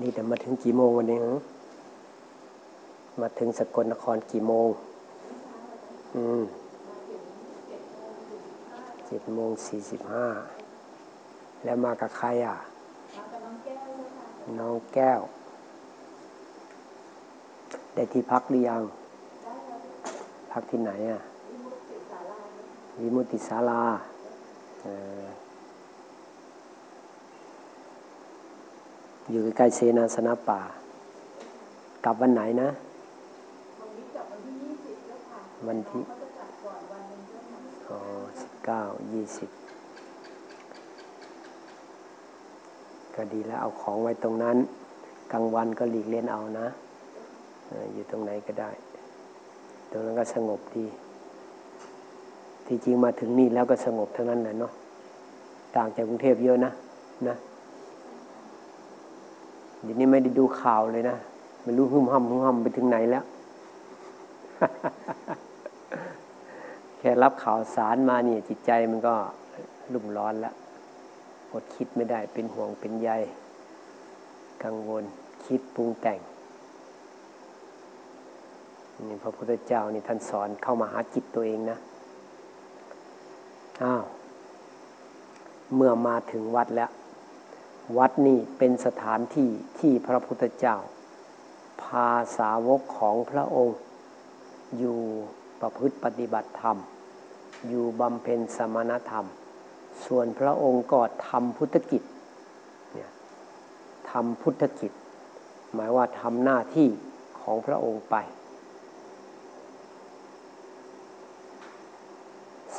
นี่แต่มาถึงกี่โมงวันนี้มาถึงสกลนครกี่โมง อืมเจ็ดโมงสี่สิบห้า แล้วมากับใครอะ น้องแก้ว ได้ที่พักหรือยัง พักที่ไหนอะ วิมุติศาลา อยู่ใกล้เซนาสนะป่า กลับวันไหนนะวันที่อ๋อสิบเก้ายี่สิบก็ดีแล้วเอาของไว้ตรงนั้น กลางวันก็หลีกเล่นเอานะ อยู่ตรงไหนก็ได้ ตรงนั้นก็สงบดี ที่จริงมาถึงนี่แล้วก็สงบเทั้งนั้นแหละเนาะ ต่างจากกรุงเทพเยอะนะนะ เดี๋ยวนี้ไม่ได้ดูข่าวเลยนะไม่รู้หุ่มห่ำหุ่มห่ำไปถึงไหนแล้ว แค่รับข่าวสารมาเนี่ย จิตใจมันก็รุ่มร้อนแล้วอดคิดไม่ได้เป็นห่วงเป็นใยกังวลคิดปรุงแต่งนี่พระพุทธเจ้านี่ท่านสอนเข้ามาหาจิตตัวเองนะอ้าวเมื่อมาถึงวัดแล้ว วัดนี่เป็นสถานที่ที่พระพุทธเจ้า พาสาวกของพระองค์ อยู่ประพฤติปฏิบัติธรรม อยู่บำเพ็ญสมณธรรม ส่วนพระองค์ก็ทำพุทธกิจเนี่ยทำพุทธกิจ หมายว่าทำหน้าที่ของพระองค์ไป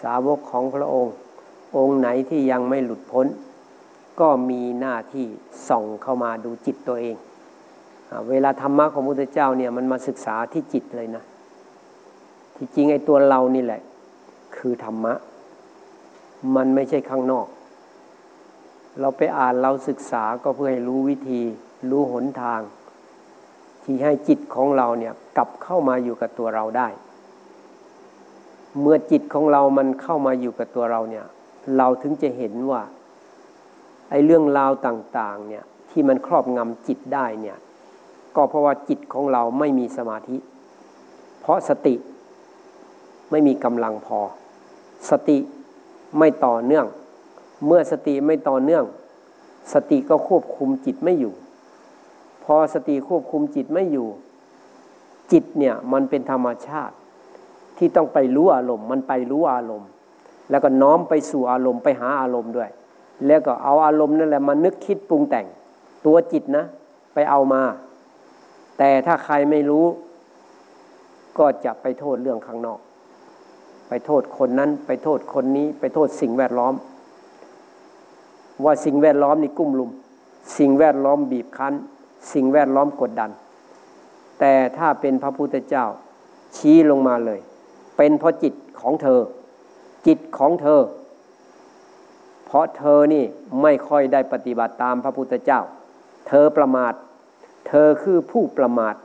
สาวกของพระองค์ องค์ไหนที่ยังไม่หลุดพ้น ก็มีหน้าที่ส่องเข้ามาดูจิตตัวเอง เวลาธรรมะของพระพุทธเจ้าเนี่ยมันมาศึกษาที่จิตเลยนะ ที่จริงไอ้ตัวเรานี่แหละ คือธรรมะ มันไม่ใช่ข้างนอก เราไปอ่านเราศึกษาก็เพื่อให้รู้วิธี รู้หนทาง ที่ให้จิตของเราเนี่ยกลับเข้ามาอยู่กับตัวเราได้ เมื่อจิตของเรามันเข้ามาอยู่กับตัวเราเนี่ย เราถึงจะเห็นว่า ไอ้เรื่องราวต่างๆเนี่ยที่มันครอบงำจิตได้เนี่ยก็เพราะว่าจิตของเราไม่มีสมาธิ เพราะสติไม่มีกำลังพอ สติไม่ต่อเนื่อง เมื่อสติไม่ต่อเนื่อง สติก็ควบคุมจิตไม่อยู่ พอสติควบคุมจิตไม่อยู่ จิตเนี่ยมันเป็นธรรมชาติ ที่ต้องไปรู้อารมณ์ มันไปรู้อารมณ์ แล้วก็น้อมไปสู่อารมณ์ไปหาอารมณ์ด้วย แล้วก็เอาอารมณ์นั่นแหละมานึกคิดปรุงแต่ง ตัวจิตนะ ไปเอามา แต่ถ้าใครไม่รู้ ก็จะไปโทษเรื่องข้างนอก ไปโทษคนนั้น ไปโทษคนนี้ ไปโทษสิ่งแวดล้อม ว่าสิ่งแวดล้อมนี่กุ้มลุม สิ่งแวดล้อมบีบคั้น สิ่งแวดล้อมกดดัน แต่ถ้าเป็นพระพุทธเจ้าชี้ลงมาเลย เป็นเพราะจิตของเธอ จิตของเธอ เพราะเธอนี่ไม่ค่อยได้ปฏิบัติตามพระพุทธเจ้า เธอประมาท เธอคือผู้ประมาท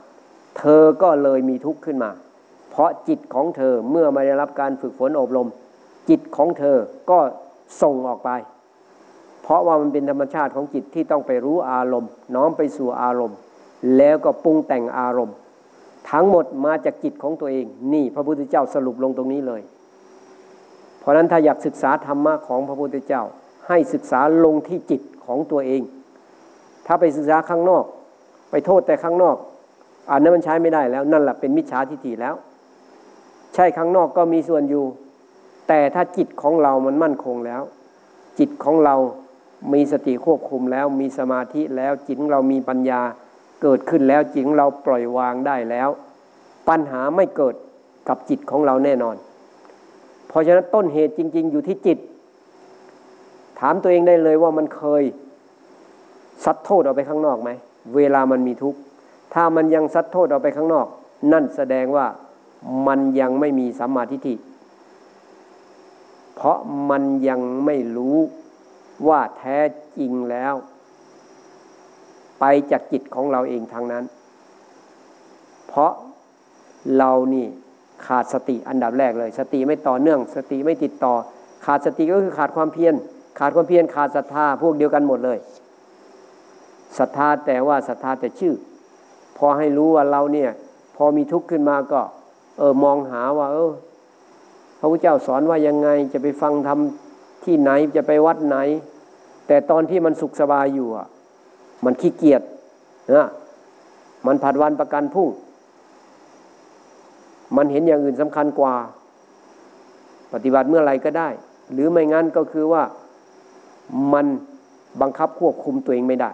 เธอก็เลยมีทุกข์ขึ้นมา เพราะจิตของเธอเมื่อไม่ได้รับการฝึกฝนอบรม จิตของเธอก็ส่งออกไป เพราะว่ามันเป็นธรรมชาติของจิตที่ต้องไปรู้อารมณ์ น้อมไปสู่อารมณ์ แล้วก็ปรุงแต่งอารมณ์ ทั้งหมดมาจากจิตของตัวเอง นี่พระพุทธเจ้าสรุปลงตรงนี้เลย ราะนั้นถ้าอยากศึกษาธรรมะของพระพุทธเจ้า ให้ศึกษาลงที่จิตของตัวเอง ถ้าไปศึกษาข้างนอก ไปโทษแต่ข้างนอกอันนั้นมันใช้ไม่ได้แล้วนั่นแหละเป็นมิจฉาทิฏฐิแล้ว ใช่ข้างนอกก็มีส่วนอยู่ แต่ถ้าจิตของเรามันมั่นคงแล้ว จิตของเรามีสติควบคุมแล้วมีสมาธิแล้วจิตของเรามีปัญญาเกิดขึ้นแล้วจิตของเราปล่อยวางได้แล้ว ปัญหาไม่เกิดกับจิตของเราแน่นอน เพราะฉะนั้นต้นเหตุจริง ๆ อยู่ที่จิต ถามตัวเองได้เลยว่ามันเคยซัดโทษออกไปข้างนอกไหม เวลามันมีทุกข์ ถ้ามันยังซัดโทษออกไปข้างนอก นั่นแสดงว่ามันยังไม่มีสัมมาทิฏฐิ เพราะมันยังไม่รู้ว่าแท้จริงแล้ว ไปจากจิตของเราเองทางนั้น เพราะเรานี่ ขาดสติอันดับแรกเลย สติไม่ต่อเนื่อง สติไม่ติดต่อ ขาดสติก็คือขาดความเพียรขาดความเพียรขาดศรัทธาพวกเดียวกันหมดเลยศรัทธาแต่ว่าศรัทธาแต่ชื่อ พอให้รู้ว่าเราเนี่ย พอมีทุกข์ขึ้นมาก็ เออมองหาว่า เออพระพุทธเจ้าสอนว่ายังไงจะไปฟังทำที่ไหนจะไปวัดไหน แต่ตอนที่มันสุขสบายอยู่อะ มันขี้เกียจนะมันผัดวันประกันพรุ่ง มันเห็นอย่างอื่นสำคัญกว่า ปฏิบัติเมื่อไรก็ได้ หรือไม่งั้นก็คือว่ามันบังคับควบคุมตัวเองไม่ได้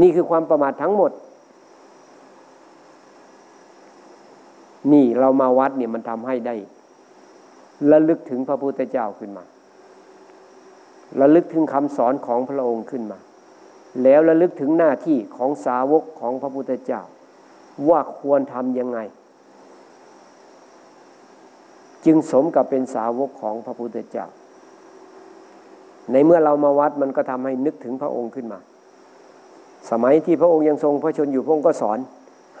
นี่คือความประมาททั้งหมด นี่เรามาวัดเนี่ยมันทำให้ได้ระลึกถึงพระพุทธเจ้าขึ้นมาระลึกถึงคำสอนของพระองค์ขึ้นมา แล้วระลึกถึงหน้าที่ของสาวกของพระพุทธเจ้า ว่าควรทำยังไง จึงสมกับเป็นสาวกของพระพุทธเจ้า ในเมื่อเรามาวัดมันก็ทำให้นึกถึงพระองค์ขึ้นมา สมัยที่พระองค์ยังทรงพระชนอยู่พระองค์ก็สอน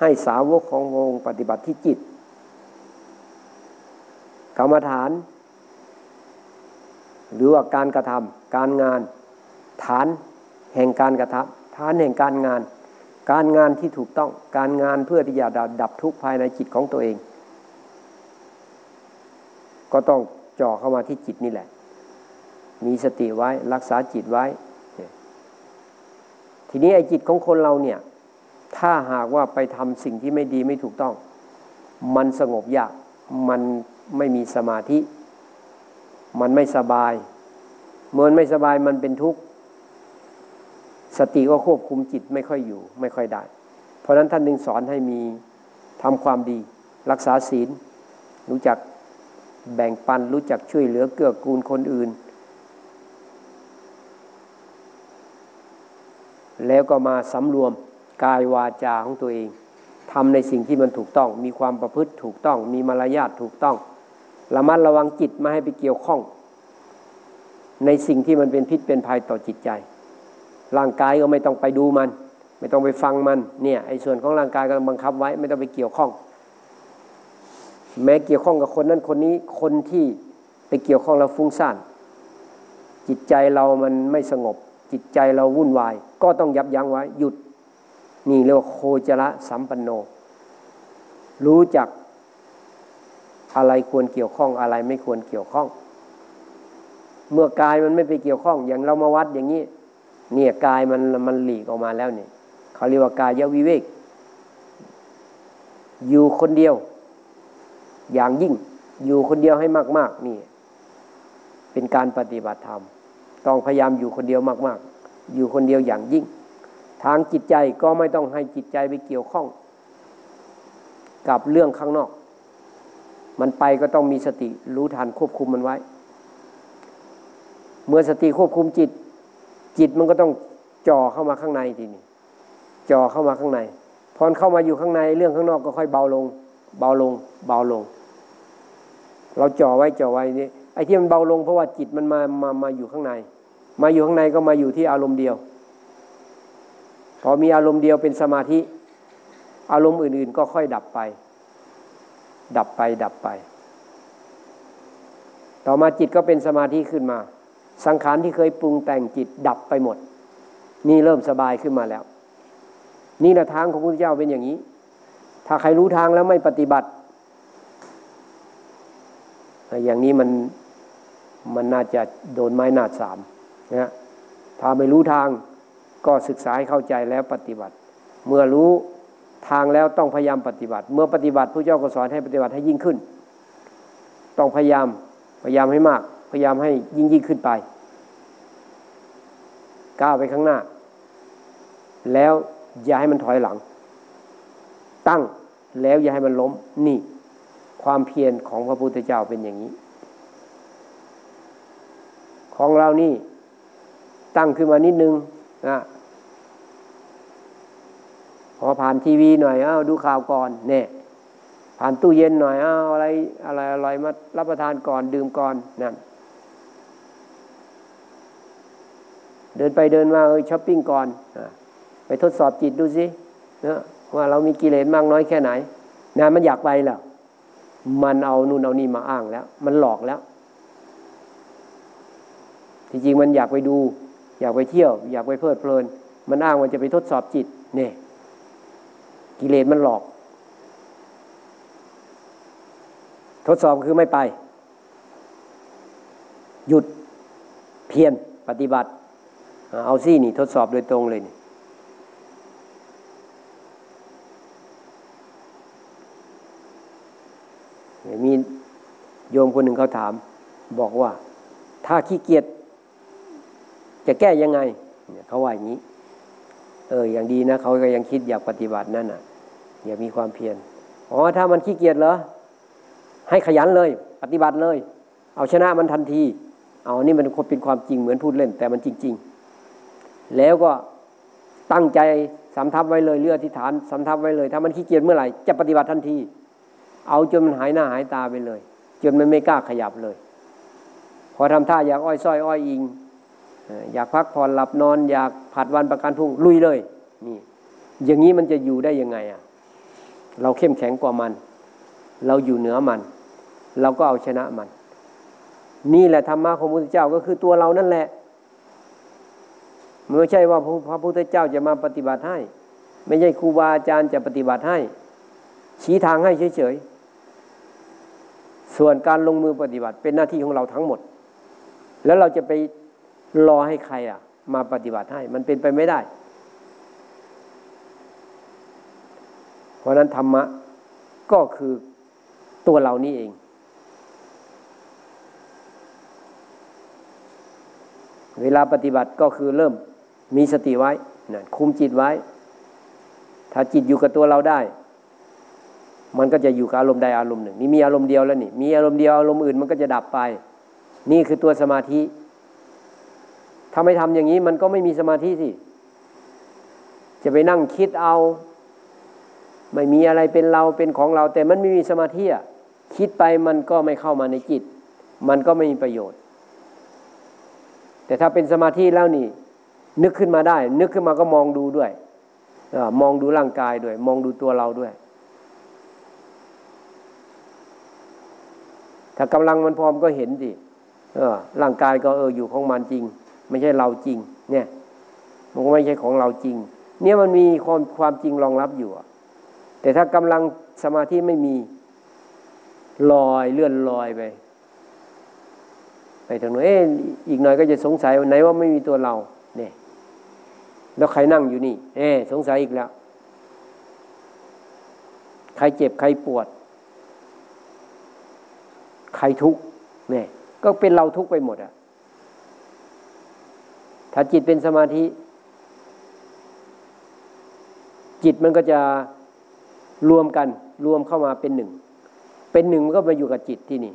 ให้สาวกของพระองค์ปฏิบัติที่จิตกรรมฐาน หรือว่าการกระทำการงาน ฐานแห่งการกระทำฐานแห่งการงาน การงานที่ถูกต้องการงานเพื่อที่จะดับทุกข์ภายในจิตของตัวเอง ก็ต้องจ่อเข้ามาที่จิตนี่แหละ มีสติไว้รักษาจิตไว้ ทีนี้ไอ้จิตของคนเราเนี่ย ถ้าหากว่าไปทำสิ่งที่ไม่ดีไม่ถูกต้อง มันสงบยาก มันไม่มีสมาธิ มันไม่สบายเมื่อไม่สบายมันเป็นทุกข์ สติก็ควบคุมจิตไม่ค่อยอยู่ ไม่ค่อยได้ เพราะนั้นท่านหนึ่งสอนให้มีทำความดี รักษาศีล รู้จัก แบ่งปันรู้จักช่วยเหลือเกื้อกูลคนอื่น แล้วก็มาสำรวมกายวาจาของตัวเองทำในสิ่งที่มันถูกต้อง มีความประพฤติถูกต้อง มีมารยาทถูกต้องระมัดระวังจิตไม่ให้ไปเกี่ยวข้อง ในสิ่งที่มันเป็นพิษเป็นภัยต่อจิตใจ ร่างกายก็ไม่ต้องไปดูมัน ไม่ต้องไปฟังมันเนี่ยไอ้ส่วนของร่างกายก็บังคับไว้ ไม่ต้องไปเกี่ยวข้อง แม้เกี่ยวข้องกับคนนั้นคนนี้คนที่ไปเกี่ยวข้องเราฟุ้งซ่านจิตใจเรามันไม่สงบ จิตใจเราวุ่นวาย ก็ต้องยับยั้งไว้หยุดนี่เรียกว่าโคจระสัมปันโน รู้จักอะไรควรเกี่ยวข้องอะไรไม่ควรเกี่ยวข้อง เมื่อกายมันไม่ไปเกี่ยวข้อง อย่างเรามาวัดอย่างนี้ เนี่ยกายมันมันหลีกออกมาแล้วเนี่ยเขาเรียกว่ากายยวิเวก อยู่คนเดียว อย่างยิ่งอยู่คนเดียวให้มาก ๆ นี่ เป็นการปฏิบัติธรรม ต้องพยายามอยู่คนเดียวมาก ๆ อยู่คนเดียวอย่างยิ่ง ทางจิตใจก็ไม่ต้องให้จิตใจไปเกี่ยวข้อง กับเรื่องข้างนอก มันไปก็ต้องมีสติรู้ทันควบคุมมันไว้ เมื่อสติควบคุมจิต จิตมันก็ต้องจ่อเข้ามาข้างในทีนี้จ่อเข้ามาข้างใน พอเข้ามาอยู่ข้างในเรื่องข้างนอกก็ค่อยเบาลง เบาลง เบาลง เราจ่อไว้จ่อไว้นี่ไอ้ที่มันเบาลงเพราะว่าจิตมันมามามาอยู่ข้างใน มาอยู่ข้างในก็มาอยู่ที่อารมณ์เดียว พอมีอารมณ์เดียวเป็นสมาธิ อารมณ์อื่น ๆ ก็ค่อยดับไป ดับไปดับไป ต่อมาจิตก็เป็นสมาธิขึ้นมา สังขารที่เคยปรุงแต่งจิตดับไปหมด นี่เริ่มสบายขึ้นมาแล้ว นี่แหละทางของพระพุทธเจ้าเป็นอย่างนี้ ถ้าใครรู้ทางแล้วไม่ปฏิบัติ อย่างนี้มันมันน่าจะโดนไม้หนาดสามนะถ้าไม่รู้ทางก็ศึกษาให้เข้าใจแล้วปฏิบัติ เมื่อรู้ทางแล้วต้องพยายามปฏิบัติ เมื่อปฏิบัติพระเจ้าก็สอนให้ปฏิบัติให้ยิ่งขึ้น ต้องพยายามพยายามให้มาก พยายามให้ยิ่งยิ่งขึ้นไปก้าวไปข้างหน้า แล้วอย่าให้มันถอยหลัง ตั้งแล้วอย่าให้มันล้มนี่ ความเพียรของพระพุทธเจ้าเป็นอย่างนี้ ของเรานี่ตั้งขึ้นมานิดนึงนะพอผ่านทีวีหน่อยอ้าวดูข่าวก่อนเนี่ยผ่านตู้เย็นหน่อยอ้าวอะไรอะไรอร่อยมารับประทานก่อนดื่มก่อนนั่นเดินไปเดินมาเออช้อปปิ้งก่อน ไปทดสอบจิตดูสิเนะ ว่าเรามีกิเลสมากน้อยแค่ไหนนนมันอยากไปแล้วมันเอานู่นเอานี่มาอ้างแล้ว มันหลอกแล้วที่จริงมันอยากไปดู อยากไปเที่ยว อยากไปเพลิดเพลิน มันอ้างว่าจะไปทดสอบจิตเนี่ยกิเลสมันหลอก ทดสอบคือไม่ไป หยุดเพียรปฏิบัติ เอาซี่นี่ทดสอบโดยตรงเลยนี่ มีโยมคนหนึ่งเขาถาม บอกว่า ถ้าขี้เกียจจะแก้ยังไงเขาว่าอย่างนี้ เอออย่างดีนะเขาก็ยังคิดอยากปฏิบัตินั่นอะ อย่ามีความเพียรอ๋อถ้ามันขี้เกียจเหรอให้ขยันเลย ปฏิบัติเลย เอาชนะมันทันที เอานี่มันเป็นความจริงเหมือนพูดเล่น แต่มันจริง ๆ แล้วก็ตั้งใจสำทับไว้เลยเลือที่ฐานสำทับไว้เลย ถ้ามันขี้เกียจเมื่อไหร่จะปฏิบัติทันที เอาจนมันหายหน้าหายตาไปเลย จนมันไม่กล้าขยับเลย พอทำท่าอยากอ้อยส้อยอ้อยอิง อยากพักผ่อนหลับนอน อยากผัดวันประกันพรุ่งลุยเลยนี่อย่างนี้มันจะอยู่ได้ยังไงอะเราเข้มแข็งกว่ามัน เราอยู่เหนือมัน เราก็เอาชนะมัน นี่แหละธรรมะของพระพุทธเจ้าก็คือตัวเรานั่นแหละไม่ใช่ว่าพระพุทธเจ้าจะมาปฏิบัติให้ ไม่ใช่ครูบาอาจารย์จะปฏิบัติให้ ชี้ทางให้เฉยๆ ส่วนการลงมือปฏิบัติเป็นหน้าที่ของเราทั้งหมด แล้วเราจะไปรอให้ใครอะ มาปฏิบัติให้ มันเป็นไปไม่ได้ เพราะนั้นธรรมะก็คือตัวเรานี่เอง เวลาปฏิบัติก็คือเริ่มมีสติไว้นะคุมจิตไว้ ถ้าจิตอยู่กับตัวเราได้ มันก็จะอยู่กับอารมณ์ใดอารมณ์หนึ่ง นี่มีอารมณ์เดียวแล้วนี่ มีอารมณ์เดียวอารมณ์อื่นมันก็จะดับไป นี่คือตัวสมาธิถ้าไม่ทำอย่างนี้มันก็ไม่มีสมาธิสิ จะไปนั่งคิดเอา ไม่มีอะไรเป็นเราเป็นของเรา แต่มันไม่มีสมาธิอะคิดไปมันก็ไม่เข้ามาในจิต มันก็ไม่มีประโยชน์ แต่ถ้าเป็นสมาธิแล้วนี่ นึกขึ้นมาได้ นึกขึ้นมาก็มองดูด้วยอมองดูร่างกายด้วย มองดูตัวเราด้วย ถ้ากำลังมันพร้อมก็เห็นสิเออ ร่างกายก็เอออยู่ของมันจริง ไม่ใช่เราจริง เนี่ยมันก็ไม่ใช่ของเราจริง เนี่ยมันมีความความจริงรองรับอยู่แต่ถ้ากำลังสมาธิไม่มีลอยเลื่อนลอยไปไปทางโน้นเอ๊อีกหน่อยก็จะสงสัยไหนว่าไม่มีตัวเรา เนี่ย แล้วใครนั่งอยู่นี่ เอ๊สงสัยอีกแล้ว ใครเจ็บใครปวด ใครทุกข์เนี่ยก็เป็นเราทุกข์ไปหมดอะถ้าจิตเป็นสมาธิ จิตมันก็จะรวมกันรวมเข้ามาเป็นหนึ่ง เป็นหนึ่งมันก็มาอยู่กับจิตที่นี่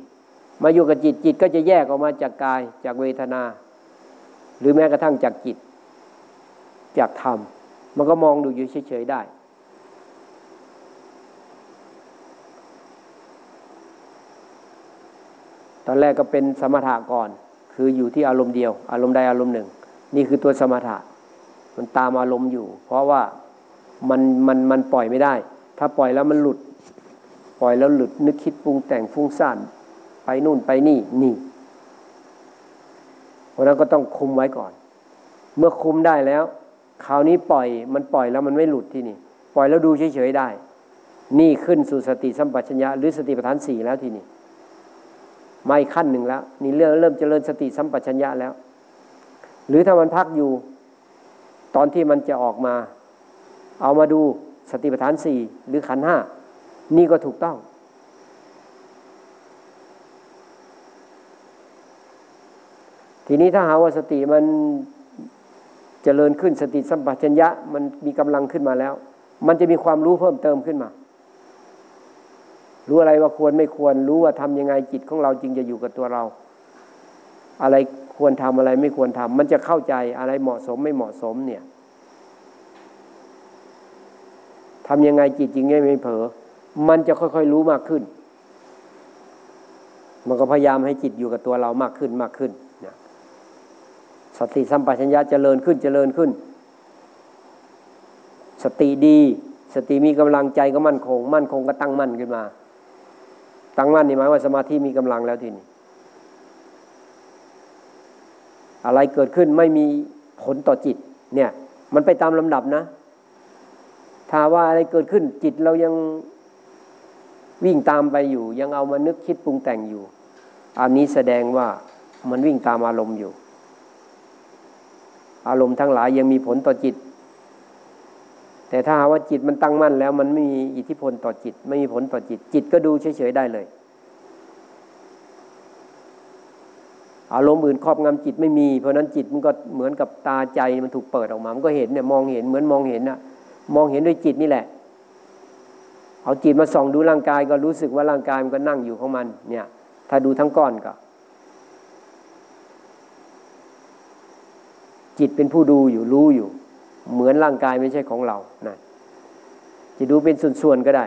มาอยู่กับจิตจิตก็จะแยกออกมาจากกายจากเวทนา หรือแม้กระทั่งจากจิต จากธรรม มันก็มองดูอยู่เฉยๆได้ อนแรกก็เป็นสมถะก่อน คืออยู่ที่อารมณ์เดียว อารมณ์ใดอารมณ์หนึ่ง นี่คือตัวสมถะ มันตามอารมณ์อยู่ เพราะว่ามันมันมันปล่อยไม่ได้ ถ้าปล่อยแล้วมันหลุด ปล่อยแล้วหลุดนึกคิดปรุงแต่งฟุ้งซ่านไปนู่นไปนี่นี่ เพราะนั้นก็ต้องคุมไว้ก่อน เมื่อคุมได้แล้ว คราวนี้ปล่อยมันปล่อยแล้วมันไม่หลุดที่นี่ ปล่อยแล้วดูเฉยๆได้ นี่ขึ้นสู่สติสัมปชัญญะหรือสติปัฏฐานสี่แล้วที่นี้ ไม่ขั้นหนึ่งแล้ว นี่เริ่มเริ่มเจริญสติสัมปชัญญะแล้ว หรือถ้ามันพักอยู่ ตอนที่มันจะออกมา เอามาดูสติปัฏฐานสี่หรือขันห้านี่ก็ถูกต้อง ทีนี้ถ้าหาว่าสติมันจเจริญขึ้นสติสัมปชัญญะมันมีกำลังขึ้นมาแล้ว มันจะมีความรู้เพิ่มเติมขึ้นมา รู้อะไรว่าควรไม่ควร รู้ว่าทำยังไงจิตของเราจึงจะอยู่กับตัวเรา อะไรควรทำอะไรไม่ควรทำมันจะเข้าใจอะไรเหมาะสมไม่เหมาะสมเนี่ยทำยังไงจิตจริงไม่เผลอ มันจะค่อยๆรู้มากขึ้น มันก็พยายามให้จิตอยู่กับตัวเรามากขึ้นมากขึ้นนะสติสัมปชัญญะเจริญขึ้นเจริญขึ้น สติดี สติมีกำลังใจก็มั่นคง มั่นคงก็ตั้งมั่นขึ้นมา ตั้งมั่นนี่หมายว่าสมาธิมีกำลังแล้วทีนี้อะไรเกิดขึ้นไม่มีผลต่อจิต เนี่ย มันไปตามลำดับนะ ถ้าว่าอะไรเกิดขึ้น จิตเรายังวิ่งตามไปอยู่ ยังเอามานึกคิดปรุงแต่งอยู่ อันนี้แสดงว่ามันวิ่งตามอารมณ์อยู่ อารมณ์ทั้งหลายยังมีผลต่อจิต แต่ถ้าหาว่าจิตมันตั้งมั่นแล้วมันไม่มีอิทธิพลต่อจิต ไม่มีผลต่อจิต จิตก็ดูเฉยๆได้เลย อารมณ์อื่นครอบงำจิตไม่มี เพราะนั้นจิตมันก็เหมือนกับตาใจมันถูกเปิดออกมา มันก็เห็นเนี่ยมองเห็นเหมือนมองเห็นนะมองเห็นด้วยจิตนี่แหละ เอาจิตมาส่องดูร่างกายก็รู้สึกว่าร่างกายมันก็นั่งอยู่ของมัน เนี่ย ถ้าดูทั้งก้อนก็ จิตเป็นผู้ดูอยู่รู้อยู่ เหมือนร่างกายไม่ใช่ของเรานะจะดูเป็นส่วนๆก็ได้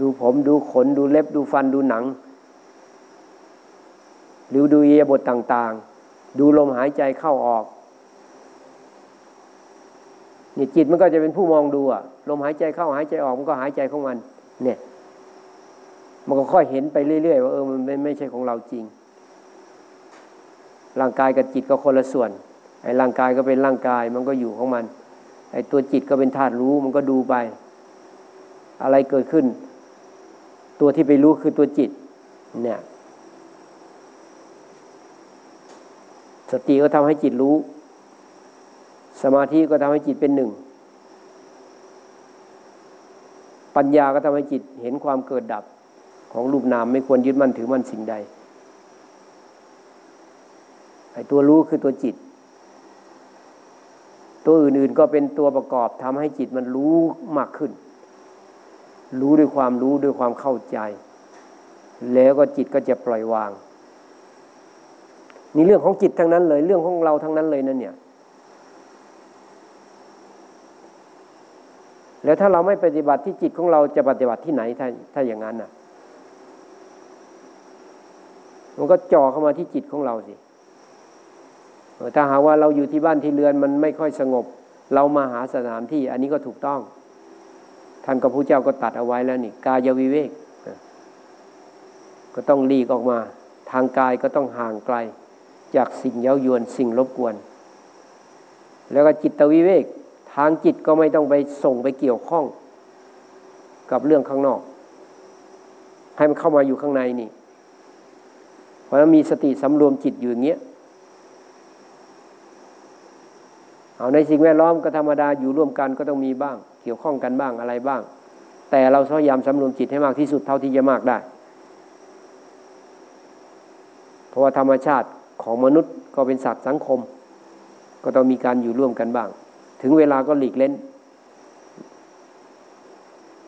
ดูผมดูขนดูเล็บดูฟันดูหนัง หรือดูเอียบทต่าง ๆ ดูลมหายใจเข้าออกเนี่ยจิตมันก็จะเป็นผู้มองดูอะลมหายใจเข้าหายใจออกมันก็หายใจของมัน เนี่ย มันก็ค่อยเห็นไปเรื่อยๆว่าเออมันไม่ใช่ของเราจริง ร่างกายกับจิตก็คนละส่วน ไอ้ร่างกายก็เป็นร่างกายมันก็อยู่ของมัน ไอ้ตัวจิตก็เป็นธาตุรู้มันก็ดูไป อะไรเกิดขึ้น ตัวที่ไปรู้คือตัวจิต เนี่ย สติก็ทำให้จิตรู้ สมาธิก็ทำให้จิตเป็นหนึ่ง ปัญญาก็ทำให้จิตเห็นความเกิดดับของรูปนามไม่ควรยึดมั่นถือมั่นสิ่งใดไอ้ตัวรู้คือตัวจิต ตัวอื่นๆก็เป็นตัวประกอบทำให้จิตมันรู้มากขึ้น รู้ด้วยความรู้ด้วยความเข้าใจ แล้วก็จิตก็จะปล่อยวาง นี่เรื่องของจิตทั้งนั้นเลย เรื่องของเราทั้งนั้นเลยนั่นเนี่ย แล้วถ้าเราไม่ปฏิบัติที่จิตของเราจะปฏิบัติที่ไหนถ้าถ้าอย่างนั้นน่ะ มันก็จ่อเข้ามาที่จิตของเราสิ ถ้าหาว่าเราอยู่ที่บ้านที่เรือนมันไม่ค่อยสงบ เรามาหาสถานที่ อันนี้ก็ถูกต้อง ท่านกับพระเจ้าก็ตัดเอาไว้แล้วนี่ กายวิเวก ก็ต้องลีกออกมา ทางกายก็ต้องห่างไกล จากสิ่งเย้ายวนสิ่งรบกวน แล้วก็จิตวิเวก ทางจิตก็ไม่ต้องไปส่งไปเกี่ยวข้อง กับเรื่องข้างนอก ให้มันเข้ามาอยู่ข้างในนี่เพราะนั้นมีสติสำรวมจิตอยู่อย่างเงี้ย เอาในสิ่งแวดล้อมก็ธรรมดาอยู่ร่วมกันก็ต้องมีบ้าง เกี่ยวข้องกันบ้างอะไรบ้าง แต่เราพยายามสำรวมจิตให้มากที่สุดเท่าที่จะมากได้ เพราะว่าธรรมชาติของมนุษย์ก็เป็นสัตว์สังคม ก็ต้องมีการอยู่ร่วมกันบ้าง ถึงเวลาก็หลีกเล่น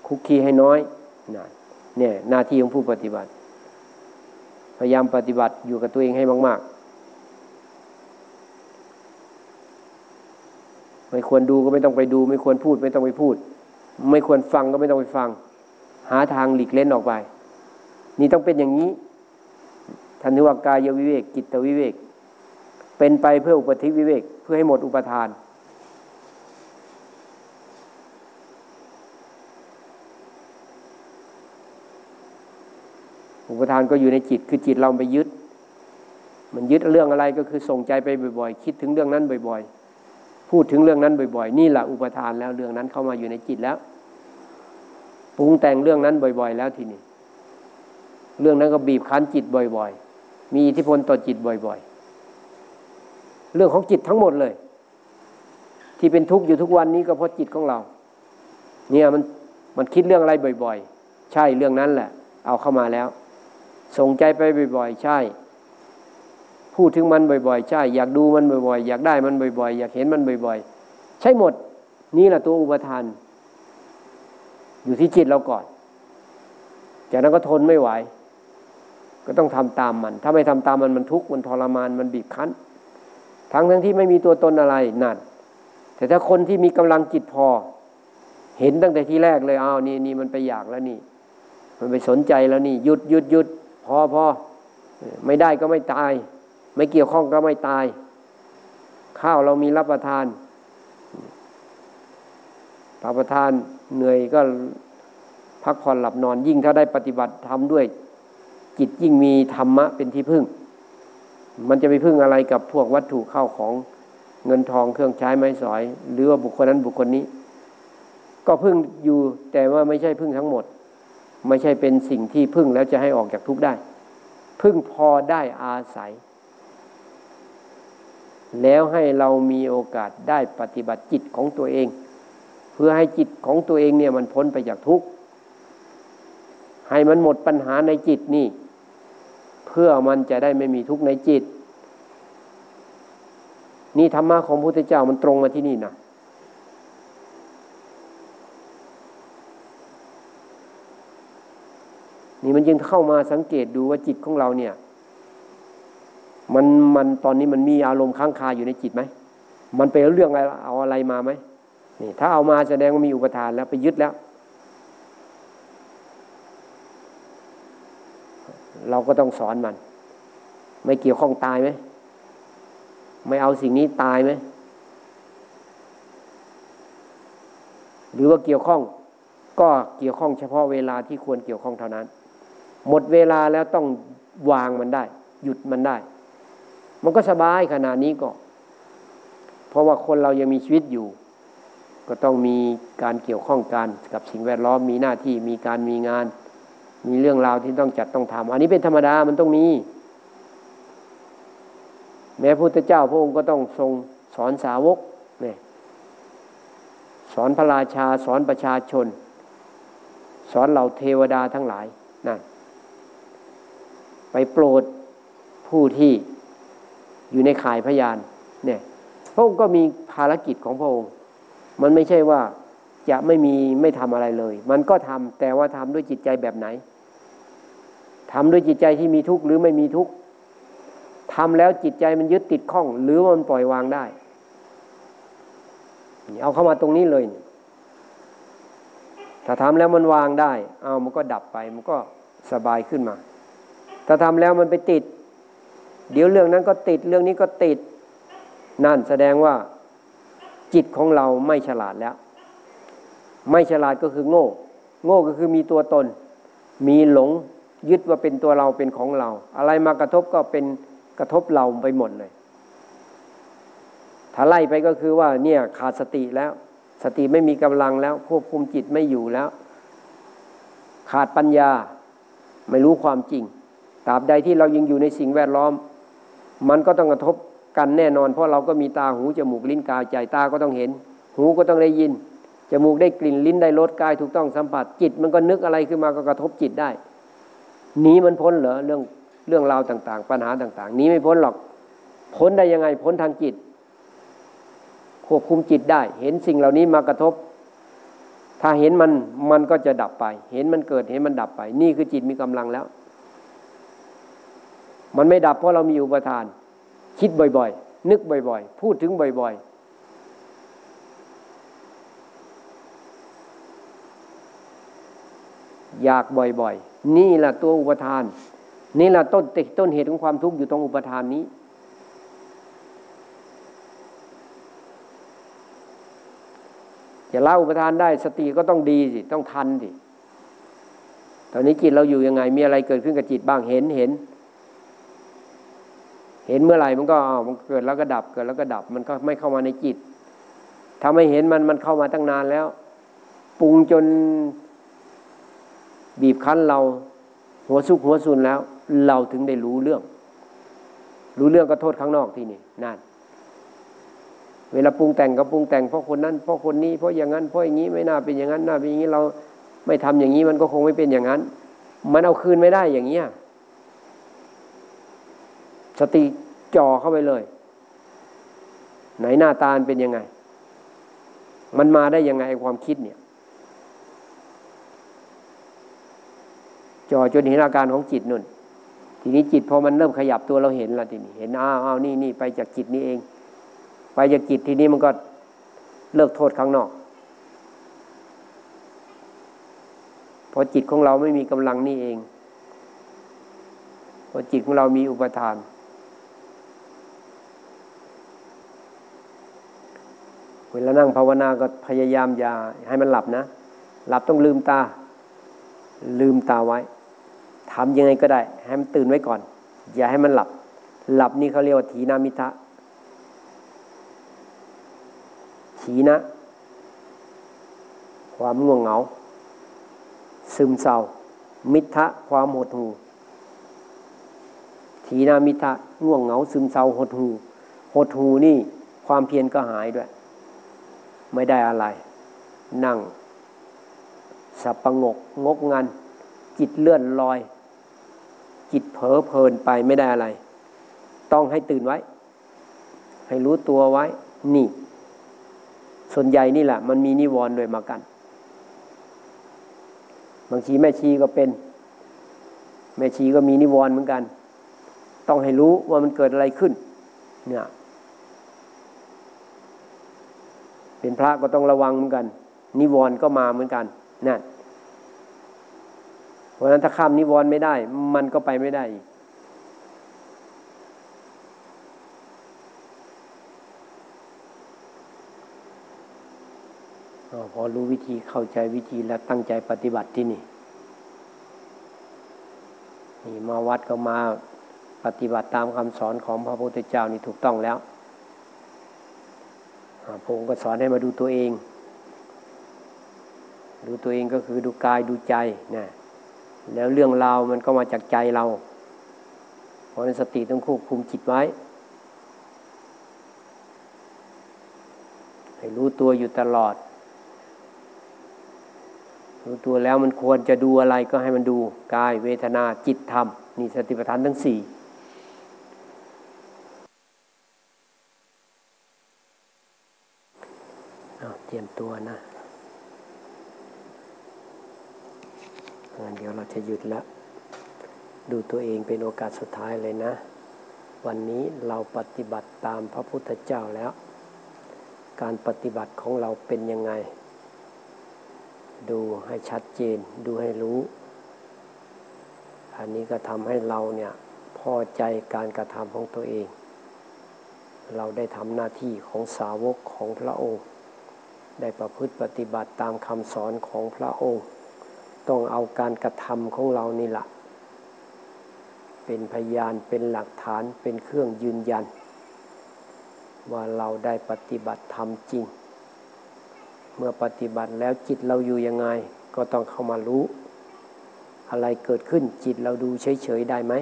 คุกคีให้น้อยเนี่ยหน้าที่ของผู้ปฏิบัติ พยายามปฏิบัติอยู่กับตัวเองให้มาก ๆ ไม่ควรดูก็ไม่ต้องไปดู ไม่ควรพูดไม่ต้องไปพูด ไม่ควรฟังก็ไม่ต้องไปฟัง หาทางหลีกเล่นออกไป นี่ต้องเป็นอย่างนี้ท่านนึกว่ากายวิเวกจิตวิเวก เป็นไปเพื่ออุปธิวิเวก เพื่อให้หมดอุปทาน อุปทานก็อยู่ในจิตคือจิตเราไปยึด มันยึดเรื่องอะไรก็คือส่งใจไปบ่อยๆ คิดถึงเรื่องนั้นบ่อยๆ พูดถึงเรื่องนั้นบ่อย ๆ นี่แหละอุปทานแล้วเรื่องนั้นเข้ามาอยู่ในจิตแล้วปรุงแต่งเรื่องนั้นบ่อย ๆ แล้วทีนี้เรื่องนั้นก็บีบคั้นจิตบ่อย ๆ มีอิทธิพลต่อจิตบ่อย ๆ เรื่องของจิตทั้งหมดเลย ที่เป็นทุกข์อยู่ทุกวันนี้ก็เพราะจิตของเรา เนี่ยมันมันคิดเรื่องอะไรบ่อย ๆ ใช่เรื่องนั้นแหละ เอาเข้ามาแล้ว ส่งใจไปบ่อย ๆ ใช่ พูดถึงมันบ่อยๆ ใช่ อยากดูมันบ่อยๆ อยากได้มันบ่อยๆ อยากเห็นมันบ่อยๆ ใช่หมด นี่แหละตัวอุปทาน อยู่ที่จิตเราก่อน จากนั้นก็ทนไม่ไหว ก็ต้องทำตามมัน ถ้าไม่ทำตามมันมันทุกข์ มันทรมาน มันบีบคั้น ทั้งทั้งที่ไม่มีตัวตนอะไรนั่น แต่ถ้าคนที่มีกำลังจิตพอ เห็นตั้งแต่ที่แรกเลย อ้าว นี่นี่มันไปอยากแล้วนี่ มันไปสนใจแล้วนี่ หยุดหยุดหยุด พอพอ ไม่ได้ก็ไม่ตาย ไม่เกี่ยวข้องก็ไม่ตาย ข้าวเรามีรับประทาน รับประทานเหนื่อยก็พักผ่อนหลับนอนยิ่งถ้าได้ปฏิบัติทำด้วย จิตยิ่งมีธรรมะเป็นที่พึ่ง มันจะไปพึ่งอะไรกับพวกวัตถุเข้าของเงินทองเครื่องใช้ไม้สอย หรือว่าบุคคลนั้นบุคคลนี้ ก็พึ่งอยู่แต่ว่าไม่ใช่พึ่งทั้งหมด ไม่ใช่เป็นสิ่งที่พึ่งแล้วจะให้ออกจากทุกข์ได้ พึ่งพอได้อาศัย แล้วให้เรามีโอกาสได้ปฏิบัติจิตของตัวเอง เพื่อให้จิตของตัวเองเนี่ยมันพ้นไปจากทุกข์ให้มันหมดปัญหาในจิตนี่ เพื่อมันจะได้ไม่มีทุกข์ในจิต นี่ธรรมะของพระพุทธเจ้ามันตรงมาที่นี่นะนี่มันยังเข้ามาสังเกตดูว่าจิตของเราเนี่ย มันมันตอนนี้มันมีอารมณ์ค้างคาอยู่ในจิตไหมมันไปเรื่องอะไรเอาอะไรมาไหมนี่ถ้าเอามาแสดงว่ามีอุปทานแล้วไปยึดแล้ว เราก็ต้องสอนมัน ไม่เกี่ยวข้องตายไหมไม่เอาสิ่งนี้ตายไหมหรือว่าเกี่ยวข้องก็เกี่ยวข้องเฉพาะเวลาที่ควรเกี่ยวข้องเท่านั้น หมดเวลาแล้วต้องวางมันได้ หยุดมันได้ มันก็สบายขนาดนี้ก็ เพราะว่าคนเรายังมีชีวิตอยู่ ก็ต้องมีการเกี่ยวข้องกันกับสิ่งแวดล้อมมีหน้าที่มีการมีงาน มีเรื่องราวที่ต้องจัดต้องทำอันนี้เป็นธรรมดามันต้องมี แม้พระพุทธเจ้าพระองค์ก็ต้องทรงสอนสาวกเนี่ยสอนพระราชาสอนประชาชน สอนเหล่าเทวดาทั้งหลายนั่นไปโปรดผู้ที่ อยู่ในข่ายพยานเนี่ยพระองค์ก็มีภารกิจของพระองค์ มันไม่ใช่ว่าจะไม่มีไม่ทำอะไรเลย มันก็ทำแต่ว่าทำด้วยจิตใจแบบไหนทำด้วยจิตใจที่มีทุกข์หรือไม่มีทุกข์ทำแล้วจิตใจมันยึดติดข้อง หรือว่ามันปล่อยวางได้ เอาเข้ามาตรงนี้เลย ถ้าทำแล้วมันวางได้ เอามันก็ดับไป มันก็สบายขึ้นมา ถ้าทำแล้วมันไปติด เดี๋ยวเรื่องนั้นก็ติดเรื่องนี้ก็ติด นั่นแสดงว่าจิตของเราไม่ฉลาดแล้ว ไม่ฉลาดก็คือโง่ โง่ก็คือมีตัวตน มีหลงยึดว่าเป็นตัวเราเป็นของเรา อะไรมากระทบก็เป็นกระทบเราไปหมดเลย ถ้าไล่ไปก็คือว่าเนี่ยขาดสติแล้ว สติไม่มีกำลังแล้ว ควบคุมจิตไม่อยู่แล้ว ขาดปัญญาไม่รู้ความจริงตราบใดที่เรายังอยู่ในสิ่งแวดล้อม มันก็ต้องกระทบกันแน่นอน เพราะเราก็มีตาหูจมูกลิ้นกายใจตาก็ต้องเห็น หูก็ต้องได้ยินจมูกได้กลิ่นลิ้นได้รสกายถูกต้องสัมผัสจิต มันก็นึกอะไรขึ้นมาก็กระทบจิตได้หนีมันพ้นเหรอเรื่องเรื่องราวต่าง ๆ ปัญหาต่างๆหนีไม่พ้นหรอก พ้นได้ยังไงพ้นทางจิต ควบคุมจิตได้ เห็นสิ่งเหล่านี้มากระทบ ถ้าเห็นมันมันก็จะดับไป เห็นมันเกิดเห็นมันดับไป นี่คือจิตมีกำลังแล้ว มันไม่ดับเพราะเรามีอุปทาน คิดบ่อยๆ นึกบ่อยๆ พูดถึงบ่อยๆ อยากบ่อยๆ นี่แหละตัวอุปทาน นี่แหละต้นติต้นเหตุของความทุกข์อยู่ตรงอุปทานนี้ จะเละอุปทานได้สติก็ต้องดีสิ ต้องทันสิ ตอนนี้จิตเราอยู่ยังไง มีอะไรเกิดขึ้นกับจิตบ้างเห็นเห็น เห็นเมื่อไหร่มันก็มันเกิดแล้วก็ดับเกิดแล้วก็ดับ มันก็ไม่เข้ามาในจิตถ้าไม่เห็นมันมันเข้ามาตั้งนานแล้ว ปรุงจนบีบคั้นเรา หัวซุกหัวซุนแล้ว เราถึงได้รู้เรื่อง รู้เรื่องก็โทษข้างนอกที่นี่นั่นเวลาปรุงแต่งก็ปรุงแต่งเพราะคนนั้นเพราะคนนี้เพราะอย่างนั้นเพราะอย่างนี้ไม่น่าเป็นอย่างนั้นน่าเป็นอย่างนี้เราไม่ทำอย่างนี้มันก็คงไม่เป็นอย่างนั้น มันเอาคืนไม่ได้อย่างเนี้ย สติจ่อเข้าไปเลย ไหนหน้าตาเป็นยังไง มันมาได้ยังไงความคิดเนี่ยจ่อจนเห็นอาการของจิตนุ่น ทีนี้จิตพอมันเริ่มขยับตัวเราเห็นละทีนี้ เห็นอ้าวอ้าวนี่นี่ไปจากจิตนี้เอง ไปจากจิตทีนี้มันก็เลิกโทษข้างนอกพอจิตของเราไม่มีกำลังนี่เองพอจิตของเรามีอุปทาน วลานั่งภาวนาก็พยายามอย่าให้มันหลับนะ หลับต้องลืมตา ลืมตาไว้ทำยังไงก็ได้ ให้มันตื่นไว้ก่อน อย่าให้มันหลับ หลับนี่เขาเรียกว่าทีนามิทะถีนะ ความง่วงเหงา ซึมเศร้า มิทะความหดหู่ถีนามิทะง่วงเหงา ซึมเศร้าหดหู่หดหูนี่ความเพียรก็หายด้วย ไม่ได้อะไร นั่ง สับประงก งกงัน จิตเลื่อนลอย จิตเผลอเพลินไปไม่ได้อะไร ต้องให้ตื่นไว้ ให้รู้ตัวไว้ นี่ ส่วนใหญ่นี่แหละ มันมีนิวรณ์ด้วยมากัน บางทีแม่ชีก็เป็น แม่ชีก็มีนิวรณ์เหมือนกัน ต้องให้รู้ว่ามันเกิดอะไรขึ้น เนี่ย เป็นพระก็ต้องระวังเหมือนกัน นิวรณ์ก็มาเหมือนกันนั่นเพราะนั้นถ้าข้ามนิวรณ์ไม่ได้ มันก็ไปไม่ได้อีกพอรู้วิธีเข้าใจวิธีแล้วตั้งใจปฏิบัติที่นี่นี่มาวัดก็มาปฏิบัติตามคำสอนของพระพุทธเจ้านี่ถูกต้องแล้ว พระองค์ก็สอนให้มาดูตัวเอง ดูตัวเองก็คือดูกายดูใจนะแล้วเรื่องราวมันก็มาจากใจเรา เพราะนั้นสติต้องควบคุมจิตไว้ ให้รู้ตัวอยู่ตลอด รู้ตัวแล้วมันควรจะดูอะไรก็ให้มันดูกายเวทนาจิตธรรม นี่สติปัฏฐานทั้งสี่เตัวนะเดี๋ยวเราจะหยุดแล้ว ดูตัวเองเป็นโอกาสสุดท้ายเลยนะ วันนี้เราปฏิบัติตามพระพุทธเจ้าแล้ว การปฏิบัติของเราเป็นยังไง ดูให้ชัดเจน ดูให้รู้ อันนี้ก็ทำให้เราเนี่ยพอใจการกระทำของตัวเอง เราได้ทำหน้าที่ของสาวกของพระองค์ ได้ประพฤติปฏิบัติตามคำสอนของพระองค์ ต้องเอาการกระทำของเรานี่แหละเป็นพยานเป็นหลักฐานเป็นเครื่องยืนยัน ว่าเราได้ปฏิบัติธรรมจริง เมื่อปฏิบัติแล้วจิตเราอยู่ยังไง ก็ต้องเข้ามารู้ อะไรเกิดขึ้นจิตเราดูเฉยๆได้ไหม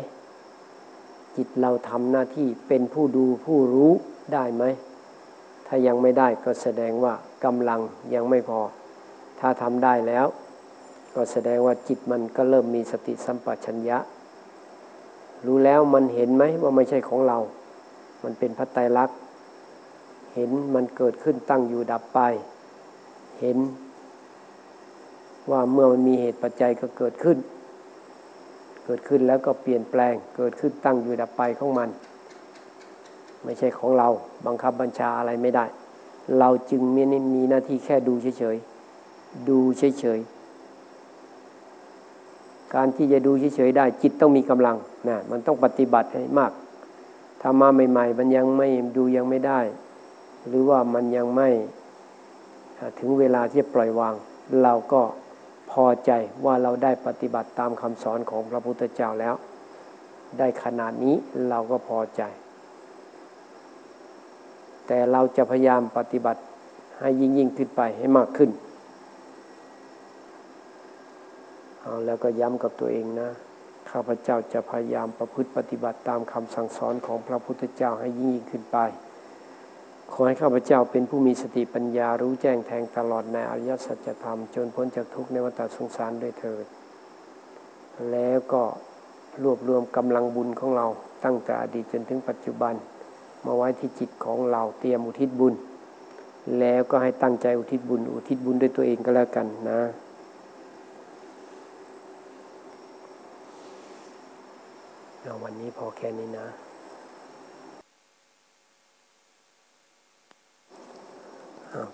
จิตเราทำหน้าที่เป็นผู้ดูผู้รู้ได้ไหม ถ้ายังไม่ได้ก็แสดงว่ากำลังยังไม่พอ ถ้าทำได้แล้ว ก็แสดงว่าจิตมันก็เริ่มมีสติสัมปชัญญะ รู้แล้วมันเห็นไหมว่าไม่ใช่ของเรา มันเป็นพระไตรลักษณ์ เห็นมันเกิดขึ้นตั้งอยู่ดับไป เห็น ว่าเมื่อมันมีเหตุปัจจัยก็เกิดขึ้น เกิดขึ้นแล้วก็เปลี่ยนแปลง เกิดขึ้นตั้งอยู่ดับไปของมัน ไม่ใช่ของเราบังคับบัญชาอะไรไม่ได้ เราจึงมีมีหน้าที่แค่ดูเฉยๆดูเฉยๆการที่จะดูเฉยๆได้ จิตต้องมีกำลังนะมันต้องปฏิบัติให้มากถ้ามาใหม่ ๆ มันยังไม่ดูยังไม่ได้ หรือว่ามันยังไม่ถึงเวลาที่ปล่อยวาง เราก็พอใจว่าเราได้ปฏิบัติตามคำสอนของพระพุทธเจ้าแล้ว ได้ขนาดนี้เราก็พอใจ แต่เราจะพยายามปฏิบัติให้ยิ่งยิ่งขึ้นไปให้มากขึ้นเอาแล้วก็ย้ำกับตัวเองนะข้าพเจ้าจะพยายามประพฤติปฏิบัติตามคำสั่งสอนของพระพุทธเจ้าให้ยิ่งยิ่งขึ้นไป ขอให้ข้าพเจ้าเป็นผู้มีสติปัญญารู้แจ้งแทงตลอดในอริยสัจธรรม จนพ้นจากทุกข์ในวัฏสงสารด้วยเถิด แล้วก็รวบรวมกำลังบุญของเราตั้งแต่อดีตจนถึงปัจจุบัน มาไว้ที่จิตของเราเตรียมอุทิศบุญ แล้วก็ให้ตั้งใจอุทิศบุญ อุทิศบุญด้วยตัวเองก็แล้วกันนะเอาวันนี้พอแค่นี้นะ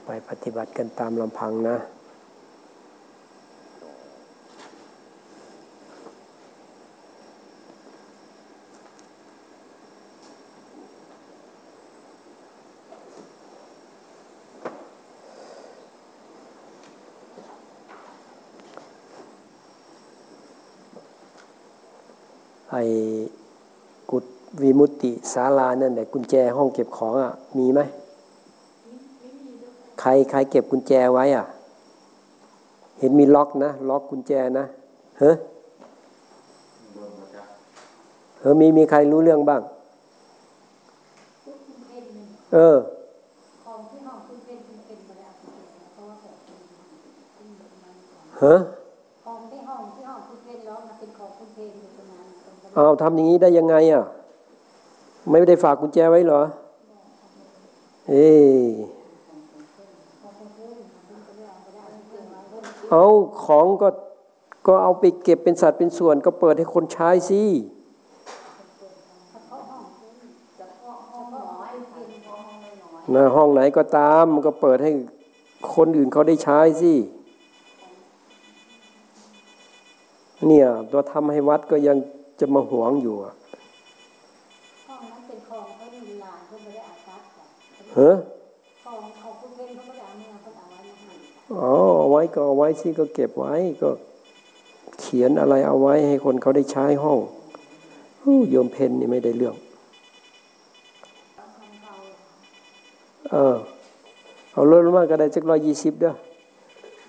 ไปปฏิบัติกันตามลำพังนะไอ้กุด วิมุตติศาลานั่นแหละกุญแจห้องเก็บของอะมีไหมใครใครเก็บกุญแจไว้อะ เห็นมีล็อกนะล็อกกุญแจนะเฮ้เฮ้มีมีใครรู้เรื่องบ้าง เออของที่ห้องคุณเป็นคุณเป็นบริษัทเพราะว่าของเฮ้ของที่ห้องที่ห้องคุณเป็นแล้วมันเป็นของคุณเป็นอยู่ตรงนั้นตรงนั้นเอาทำอย่างนี้ได้ยังไงอะ ไม่ได้ฝากกุญแจไว้เหรอ เอ้เอาของก็ก็เอาไปเก็บเป็นสัดเป็นส่วน ก็เปิดให้คนใช้สินะห้องไหนก็ตามมันก็เปิดให้คนอื่นเขาได้ใช้สิเนี่ยตัวทำให้วัดก็ยังจะมาหวงอยู่อะ ห้องนั้นเป็นของเขาอยู่ลานเขาไม่ได้อาซัด ค่ะเอออ๋อไว้ก็เอาไว้สิก็เก็บไว้ก็ เขียนอะไรเอาไว้ให้คนเขาได้ใช้ห้องโยมเพนนี่ไม่ได้เรื่อง เออ เอาลดลงมากก็ได้สักร้อยยี่สิบเด้อ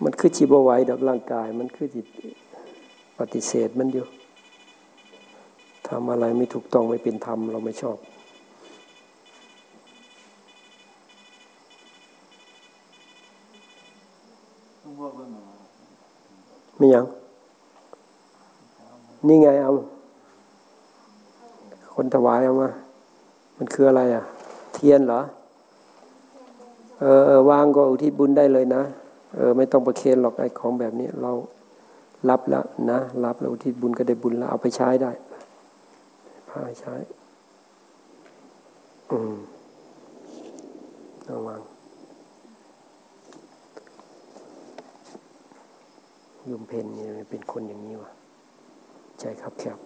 มันคือชีบไหวดอกร่างกาย มันคือจิตปฏิเสธมันอยู่ทำอะไรไม่ถูกต้องไม่เป็นธรรมเราไม่ชอบ ไม่ยัง นี่ไงเอา คนถวายเอามา มันคืออะไรอะ เทียนเหรอ เออเออวางก็อุทิศบุญได้เลยนะ เออ ไม่ต้องประเคนหรอกไอ้ของแบบนี้ เรารับแล้วนะ รับแล้วอุทิศบุญก็ได้บุญแล้ว เอาไปใช้ได้พาไปใช้ อืมเอาวางโยมเพนเนี่ยเป็นคนอย่างนี้วะใจครับแคบ